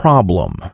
problem.